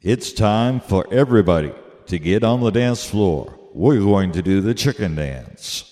It's time for everybody to get on the dance floor. We're going to do the chicken dance.